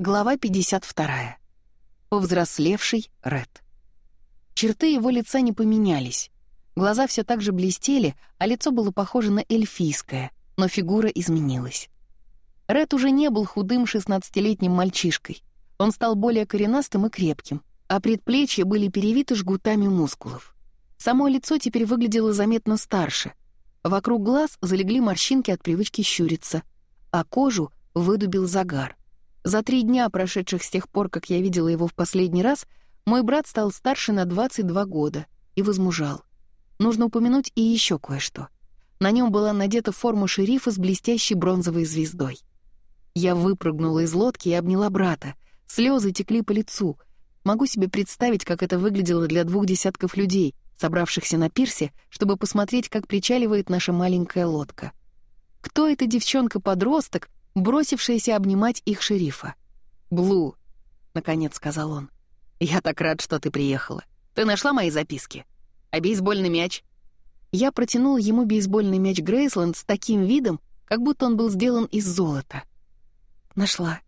Глава 52. Повзрослевший Ред. Черты его лица не поменялись. Глаза все так же блестели, а лицо было похоже на эльфийское, но фигура изменилась. Ред уже не был худым 16-летним мальчишкой. Он стал более коренастым и крепким, а предплечья были перевиты жгутами мускулов. Само лицо теперь выглядело заметно старше. Вокруг глаз залегли морщинки от привычки щуриться, а кожу выдубил загар — за три дня, прошедших с тех пор, как я видела его в последний раз, мой брат стал старше на 22 года и возмужал. Нужно упомянуть и еще кое-что. На нем была надета форма шерифа с блестящей бронзовой звездой. Я выпрыгнула из лодки и обняла брата. Слезы текли по лицу. Могу себе представить, как это выглядело для двух десятков людей, собравшихся на пирсе, чтобы посмотреть, как причаливает наша маленькая лодка. Кто эта девчонка-подросток, бросившаяся обнимать их шерифа. «Блу», — наконец сказал он, — «я так рад, что ты приехала. Ты нашла мои записки? А бейсбольный мяч?» Я протянул ему бейсбольный мяч Грейсленд с таким видом, как будто он был сделан из золота. «Нашла.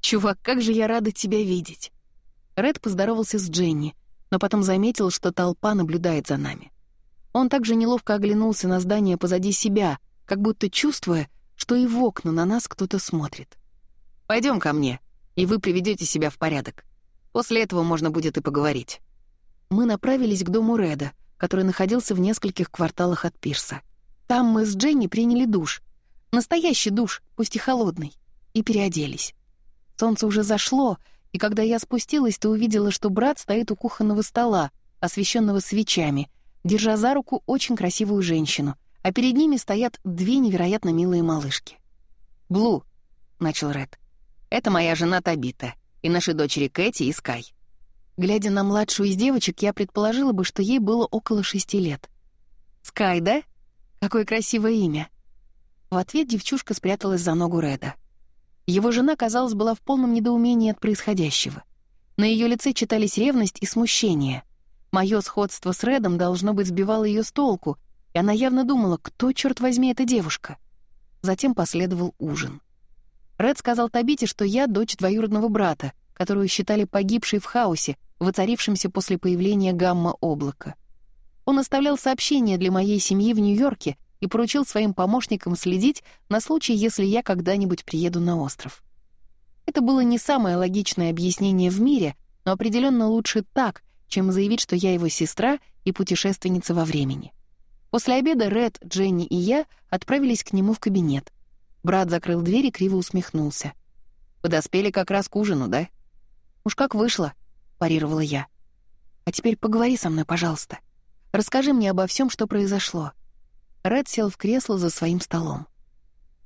Чувак, как же я рада тебя видеть!» Ред поздоровался с Дженни, но потом заметил, что толпа наблюдает за нами. Он также неловко оглянулся на здание позади себя, как будто чувствуя, что и в окна на нас кто-то смотрит. Пойдем ко мне, и вы приведете себя в порядок. После этого можно будет и поговорить». Мы направились к дому Реда, который находился в нескольких кварталах от пирса. Там мы с Дженни приняли душ. Настоящий душ, пусть и холодный. И переоделись. Солнце уже зашло, и когда я спустилась, то увидела, что брат стоит у кухонного стола, освещенного свечами, держа за руку очень красивую женщину — а перед ними стоят две невероятно милые малышки. «Блу», — начал Ред, — «это моя жена Табита и наши дочери Кэти и Скай». Глядя на младшую из девочек, я предположила бы, что ей было около шести лет. «Скай, да? Какое красивое имя!» В ответ девчушка спряталась за ногу Реда. Его жена, казалось, была в полном недоумении от происходящего. На ее лице читались ревность и смущение. Мое сходство с Редом, должно быть, сбивало ее с толку, и она явно думала, кто, черт возьми, эта девушка. Затем последовал ужин. Ред сказал Табите, что я дочь двоюродного брата, которую считали погибшей в хаосе, воцарившемся после появления гамма-облака. Он оставлял сообщения для моей семьи в Нью-Йорке и поручил своим помощникам следить на случай, если я когда-нибудь приеду на остров. Это было не самое логичное объяснение в мире, но определенно лучше так, чем заявить, что я его сестра и путешественница во времени. После обеда Ред, Дженни и я отправились к нему в кабинет. Брат закрыл дверь и криво усмехнулся. «Подоспели как раз к ужину, да?» «Уж как вышло», — парировала я. «А теперь поговори со мной, пожалуйста. Расскажи мне обо всем, что произошло». Ред сел в кресло за своим столом.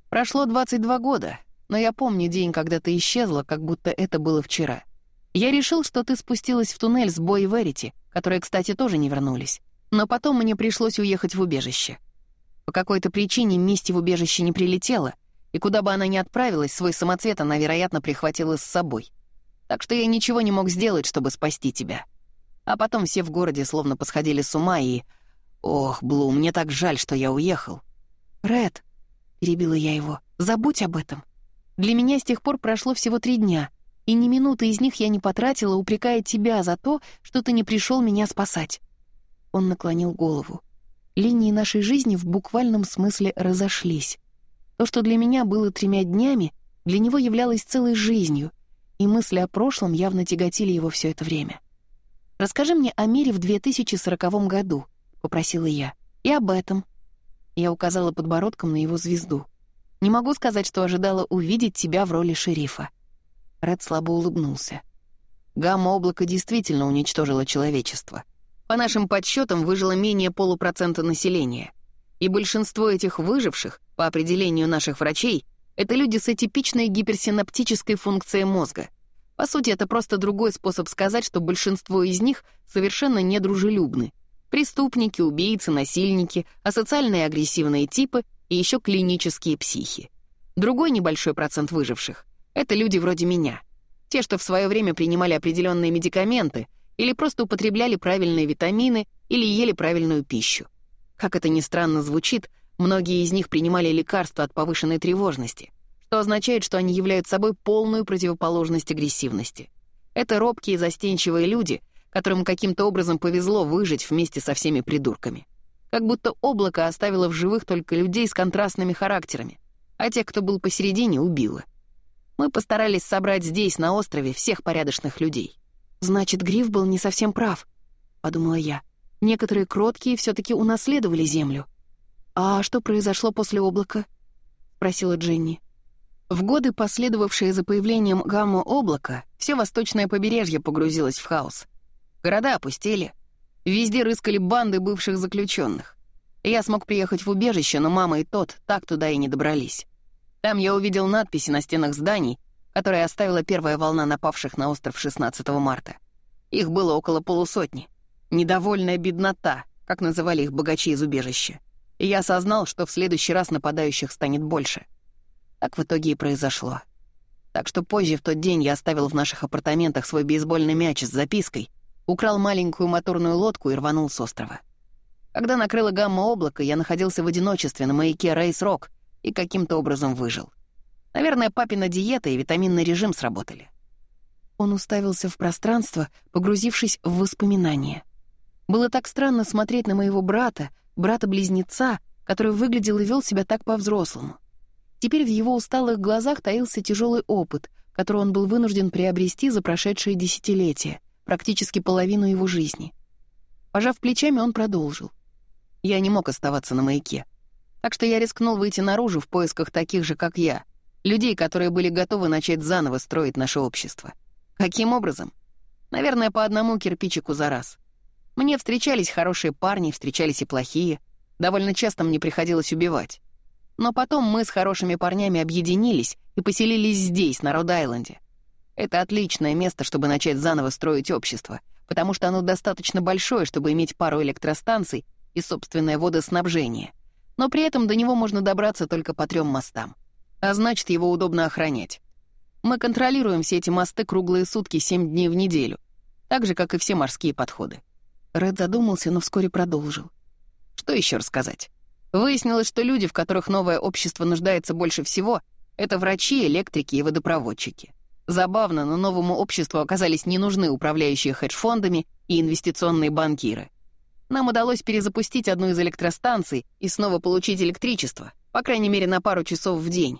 «Прошло 22 года, но я помню день, когда ты исчезла, как будто это было вчера. Я решил, что ты спустилась в туннель с Бой и Верити, которые, кстати, тоже не вернулись. Но потом мне пришлось уехать в убежище. По какой-то причине Мисти в убежище не прилетела, и куда бы она ни отправилась, свой самоцвет она, вероятно, прихватила с собой. Так что я ничего не мог сделать, чтобы спасти тебя. А потом все в городе словно посходили с ума и... Ох, Блу, мне так жаль, что я уехал. «Ред», — перебила я его, — «забудь об этом. Для меня с тех пор прошло всего три дня, и ни минуты из них я не потратила, упрекая тебя за то, что ты не пришел меня спасать. Он наклонил голову. Линии нашей жизни в буквальном смысле разошлись. То, что для меня было тремя днями, для него являлось целой жизнью, и мысли о прошлом явно тяготили его все это время. «Расскажи мне о мире в 2040 году», — попросила я. «И об этом». Я указала подбородком на его звезду. «Не могу сказать, что ожидала увидеть тебя в роли шерифа». Ред слабо улыбнулся. Гамма-облако действительно уничтожило человечество. По нашим подсчетам выжило менее полупроцента населения. И большинство этих выживших, по определению наших врачей, это люди с атипичной гиперсинаптической функцией мозга. По сути, это просто другой способ сказать, что большинство из них совершенно недружелюбны. Преступники, убийцы, насильники, асоциальные агрессивные типы и еще клинические психи. Другой небольшой процент выживших — это люди вроде меня. Те, что в свое время принимали определенные медикаменты — или просто употребляли правильные витамины или ели правильную пищу. Как это ни странно звучит, многие из них принимали лекарства от повышенной тревожности, что означает, что они являются собой полную противоположность агрессивности. Это робкие и застенчивые люди, которым каким-то образом повезло выжить вместе со всеми придурками. Как будто облако оставило в живых только людей с контрастными характерами, а тех, кто был посередине, убило. Мы постарались собрать здесь, на острове, всех порядочных людей. «Значит, Гриф был не совсем прав», — подумала я. «Некоторые кроткие все таки унаследовали землю». «А что произошло после облака?» — спросила Дженни. В годы, последовавшие за появлением гамма-облака, все восточное побережье погрузилось в хаос. Города опустели. Везде рыскали банды бывших заключенных. Я смог приехать в убежище, но мама и тот так туда и не добрались. Там я увидел надписи на стенах зданий, которые оставила первая волна напавших на остров 16 марта. Их было около полусотни. Недовольная беднота, как называли их богачи из убежища. И я осознал, что в следующий раз нападающих станет больше. Так в итоге и произошло. Так что позже в тот день я оставил в наших апартаментах свой бейсбольный мяч с запиской, украл маленькую моторную лодку и рванул с острова. Когда накрыла гамма облака, я находился в одиночестве на маяке Рейс-Рок и каким-то образом выжил. Наверное, папина диета и витаминный режим сработали. Он уставился в пространство, погрузившись в воспоминания. Было так странно смотреть на моего брата, брата-близнеца, который выглядел и вел себя так по-взрослому. Теперь в его усталых глазах таился тяжелый опыт, который он был вынужден приобрести за прошедшие десятилетия, практически половину его жизни. Пожав плечами, он продолжил. Я не мог оставаться на маяке. Так что я рискнул выйти наружу в поисках таких же, как я, Людей, которые были готовы начать заново строить наше общество. Каким образом? Наверное, по одному кирпичику за раз. Мне встречались хорошие парни, встречались и плохие. Довольно часто мне приходилось убивать. Но потом мы с хорошими парнями объединились и поселились здесь, на Род-Айленде. Это отличное место, чтобы начать заново строить общество, потому что оно достаточно большое, чтобы иметь пару электростанций и собственное водоснабжение. Но при этом до него можно добраться только по трем мостам а значит, его удобно охранять. Мы контролируем все эти мосты круглые сутки, семь дней в неделю, так же, как и все морские подходы. Ред задумался, но вскоре продолжил. Что еще рассказать? Выяснилось, что люди, в которых новое общество нуждается больше всего, это врачи, электрики и водопроводчики. Забавно, но новому обществу оказались не нужны управляющие хедж-фондами и инвестиционные банкиры. Нам удалось перезапустить одну из электростанций и снова получить электричество, по крайней мере, на пару часов в день.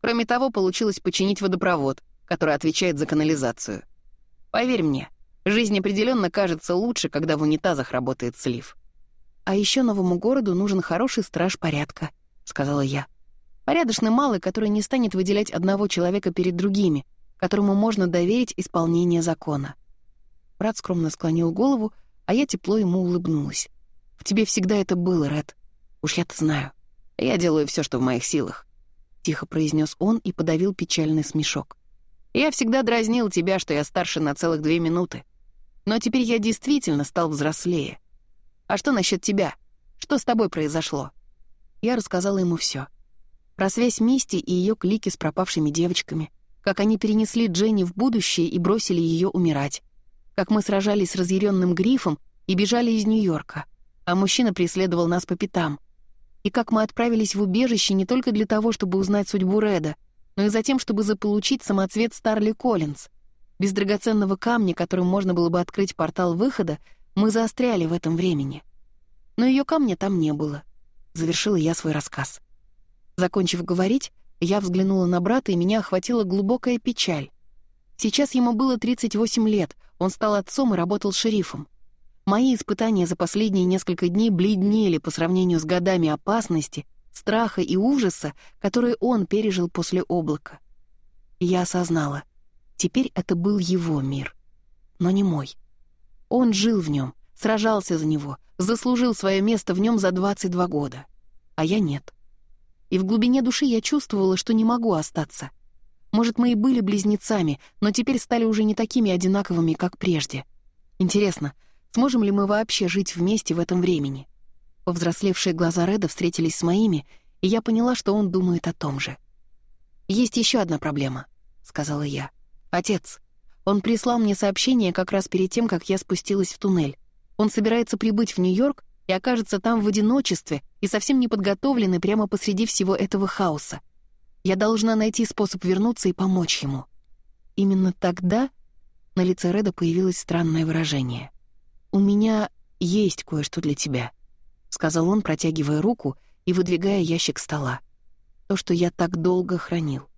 Кроме того, получилось починить водопровод, который отвечает за канализацию. Поверь мне, жизнь определенно кажется лучше, когда в унитазах работает слив. «А еще новому городу нужен хороший страж порядка», — сказала я. «Порядочный малый, который не станет выделять одного человека перед другими, которому можно доверить исполнение закона». Брат скромно склонил голову, а я тепло ему улыбнулась. «В тебе всегда это было, Ред. Уж я-то знаю. Я делаю все, что в моих силах. — тихо произнес он и подавил печальный смешок. «Я всегда дразнил тебя, что я старше на целых две минуты. Но теперь я действительно стал взрослее. А что насчет тебя? Что с тобой произошло?» Я рассказала ему все. Про связь Мисти и ее клики с пропавшими девочками, как они перенесли Дженни в будущее и бросили ее умирать, как мы сражались с разъяренным грифом и бежали из Нью-Йорка, а мужчина преследовал нас по пятам — и как мы отправились в убежище не только для того, чтобы узнать судьбу Реда, но и за тем, чтобы заполучить самоцвет Старли Коллинз. Без драгоценного камня, которым можно было бы открыть портал выхода, мы застряли в этом времени. Но ее камня там не было. Завершила я свой рассказ. Закончив говорить, я взглянула на брата, и меня охватила глубокая печаль. Сейчас ему было 38 лет, он стал отцом и работал шерифом. Мои испытания за последние несколько дней бледнели по сравнению с годами опасности, страха и ужаса, которые он пережил после облака. Я осознала, теперь это был его мир, но не мой. Он жил в нем, сражался за него, заслужил свое место в нем за 22 года, а я нет. И в глубине души я чувствовала, что не могу остаться. Может, мы и были близнецами, но теперь стали уже не такими одинаковыми, как прежде. Интересно, — Сможем ли мы вообще жить вместе в этом времени? Повзрослевшие глаза Реда встретились с моими, и я поняла, что он думает о том же. «Есть еще одна проблема», — сказала я. «Отец. Он прислал мне сообщение как раз перед тем, как я спустилась в туннель. Он собирается прибыть в Нью-Йорк и окажется там в одиночестве и совсем не подготовленный прямо посреди всего этого хаоса. Я должна найти способ вернуться и помочь ему». Именно тогда на лице Реда появилось странное выражение — «У меня есть кое-что для тебя», — сказал он, протягивая руку и выдвигая ящик стола. То, что я так долго хранил.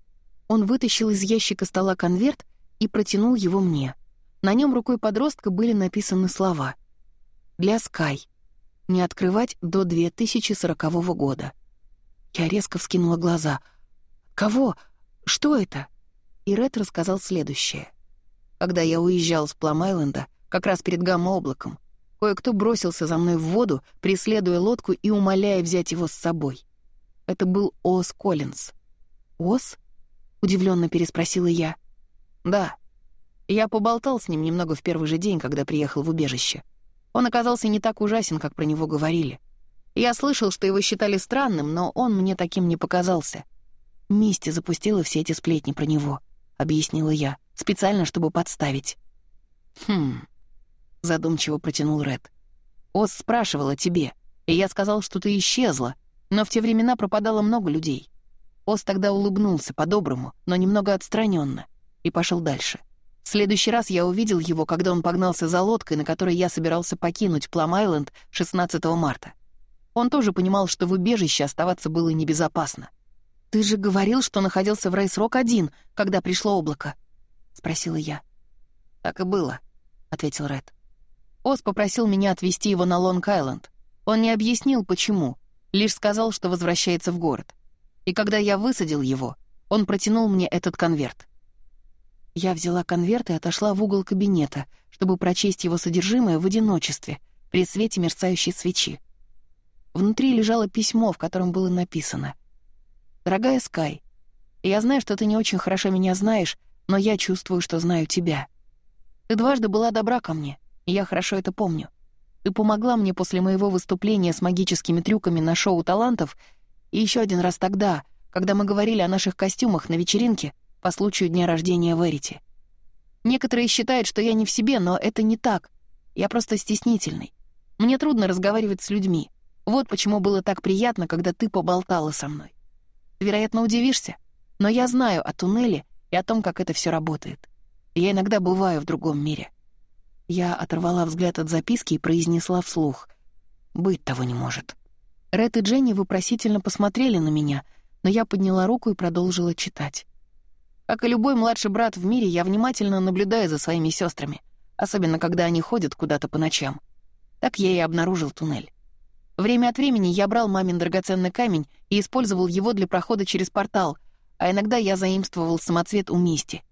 Он вытащил из ящика стола конверт и протянул его мне. На нем рукой подростка были написаны слова. «Для Скай. Не открывать до 2040 года». Я резко вскинула глаза. «Кого? Что это?» И Ред рассказал следующее. Когда я уезжал с Пламайленда, как раз перед гамма-облаком. Кое-кто бросился за мной в воду, преследуя лодку и умоляя взять его с собой. Это был Ос Коллинз. Ос? — удивленно переспросила я. «Да. Я поболтал с ним немного в первый же день, когда приехал в убежище. Он оказался не так ужасен, как про него говорили. Я слышал, что его считали странным, но он мне таким не показался. Мисти запустила все эти сплетни про него», — объяснила я, специально, чтобы подставить. «Хм...» — задумчиво протянул Ред. «Оз спрашивала тебе, и я сказал, что ты исчезла, но в те времена пропадало много людей». Ос тогда улыбнулся по-доброму, но немного отстраненно, и пошел дальше. В следующий раз я увидел его, когда он погнался за лодкой, на которой я собирался покинуть Плам-Айленд 16 марта. Он тоже понимал, что в убежище оставаться было небезопасно. «Ты же говорил, что находился в Рейс-Рок один, когда пришло облако?» — спросила я. «Так и было», — ответил Ред. Оз попросил меня отвезти его на Лонг-Айленд. Он не объяснил, почему, лишь сказал, что возвращается в город. И когда я высадил его, он протянул мне этот конверт. Я взяла конверт и отошла в угол кабинета, чтобы прочесть его содержимое в одиночестве, при свете мерцающей свечи. Внутри лежало письмо, в котором было написано. «Дорогая Скай, я знаю, что ты не очень хорошо меня знаешь, но я чувствую, что знаю тебя. Ты дважды была добра ко мне, я хорошо это помню. Ты помогла мне после моего выступления с магическими трюками на шоу талантов, и еще один раз тогда, когда мы говорили о наших костюмах на вечеринке по случаю дня рождения Верити. Некоторые считают, что я не в себе, но это не так. Я просто стеснительный. Мне трудно разговаривать с людьми. Вот почему было так приятно, когда ты поболтала со мной. Ты, вероятно, удивишься, но я знаю о туннеле и о том, как это все работает. Я иногда бываю в другом мире. Я оторвала взгляд от записки и произнесла вслух. «Быть того не может». Ред и Дженни вопросительно посмотрели на меня, но я подняла руку и продолжила читать. Как и любой младший брат в мире, я внимательно наблюдаю за своими сестрами, особенно когда они ходят куда-то по ночам. Так я и обнаружил туннель. Время от времени я брал мамин драгоценный камень и использовал его для прохода через портал, а иногда я заимствовал самоцвет у Мисти.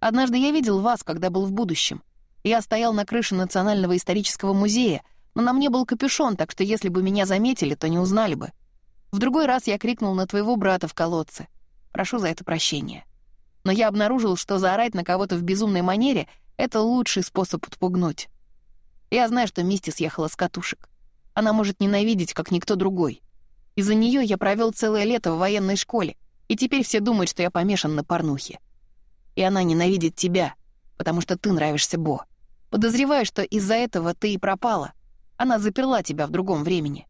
Однажды я видел вас, когда был в будущем — я стоял на крыше Национального исторического музея, но на мне был капюшон, так что если бы меня заметили, то не узнали бы. В другой раз я крикнул на твоего брата в колодце. Прошу за это прощения. Но я обнаружил, что заорать на кого-то в безумной манере — это лучший способ отпугнуть. Я знаю, что Мисти съехала с катушек. Она может ненавидеть, как никто другой. Из-за нее я провел целое лето в военной школе, и теперь все думают, что я помешан на порнухе. И она ненавидит тебя, потому что ты нравишься Бо. Подозреваю, что из-за этого ты и пропала. Она заперла тебя в другом времени.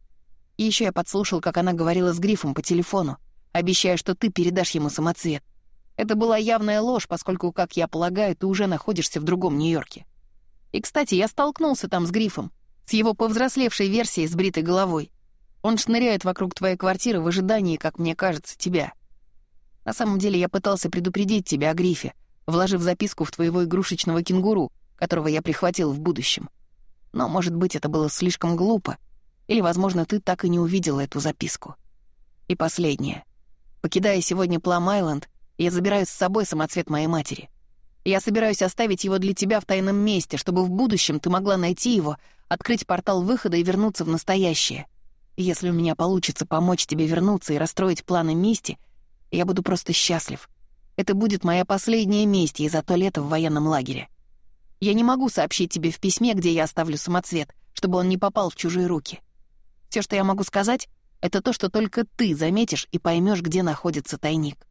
И еще я подслушал, как она говорила с Грифом по телефону, обещая, что ты передашь ему самоцвет. Это была явная ложь, поскольку, как я полагаю, ты уже находишься в другом Нью-Йорке. И, кстати, я столкнулся там с Грифом, с его повзрослевшей версией с бритой головой. Он шныряет вокруг твоей квартиры в ожидании, как мне кажется, тебя. На самом деле я пытался предупредить тебя о Грифе, вложив записку в твоего игрушечного кенгуру — которого я прихватил в будущем. Но, может быть, это было слишком глупо, или, возможно, ты так и не увидела эту записку. И последнее. Покидая сегодня Плам-Айленд, я забираю с собой самоцвет моей матери. Я собираюсь оставить его для тебя в тайном месте, чтобы в будущем ты могла найти его, открыть портал выхода и вернуться в настоящее. Если у меня получится помочь тебе вернуться и расстроить планы мести, я буду просто счастлив. Это будет моя последняя месть из-за туалета в военном лагере. Я не могу сообщить тебе в письме, где я оставлю самоцвет, чтобы он не попал в чужие руки. Все, что я могу сказать, это то, что только ты заметишь и поймешь, где находится тайник.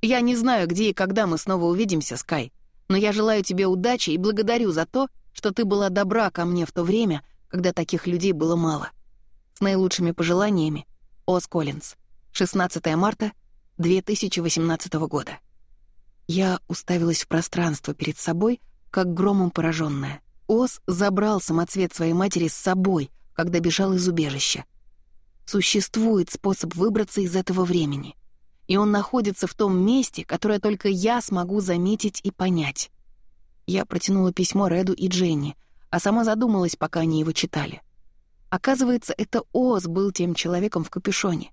Я не знаю, где и когда мы снова увидимся, Скай, но я желаю тебе удачи и благодарю за то, что ты была добра ко мне в то время, когда таких людей было мало. С наилучшими пожеланиями, Оз Коллинз. 16 марта 2018 года. Я уставилась в пространство перед собой — как громом пораженная. Оз забрал самоцвет своей матери с собой, когда бежал из убежища. Существует способ выбраться из этого времени. И он находится в том месте, которое только я смогу заметить и понять. Я протянула письмо Реду и Дженни, а сама задумалась, пока они его читали. Оказывается, это Оз был тем человеком в капюшоне.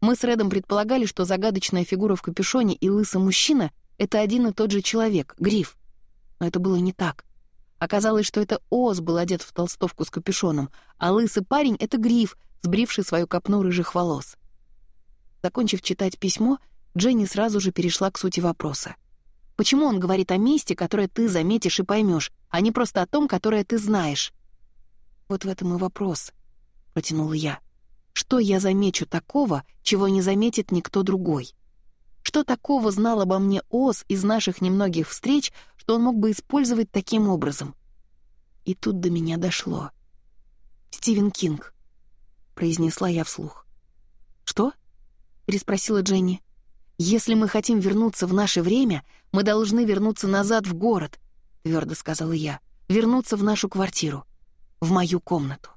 Мы с Редом предполагали, что загадочная фигура в капюшоне и лысый мужчина — это один и тот же человек, Гриф но это было не так. Оказалось, что это Оз был одет в толстовку с капюшоном, а лысый парень — это Гриф, сбривший свою копну рыжих волос. Закончив читать письмо, Дженни сразу же перешла к сути вопроса. «Почему он говорит о месте, которое ты заметишь и поймешь, а не просто о том, которое ты знаешь?» «Вот в этом и вопрос», — протянула я. «Что я замечу такого, чего не заметит никто другой?» Что такого знал обо мне Оз из наших немногих встреч, что он мог бы использовать таким образом? И тут до меня дошло. «Стивен Кинг», — произнесла я вслух. «Что?» — переспросила Дженни. «Если мы хотим вернуться в наше время, мы должны вернуться назад в город», — твердо сказала я. «Вернуться в нашу квартиру, в мою комнату».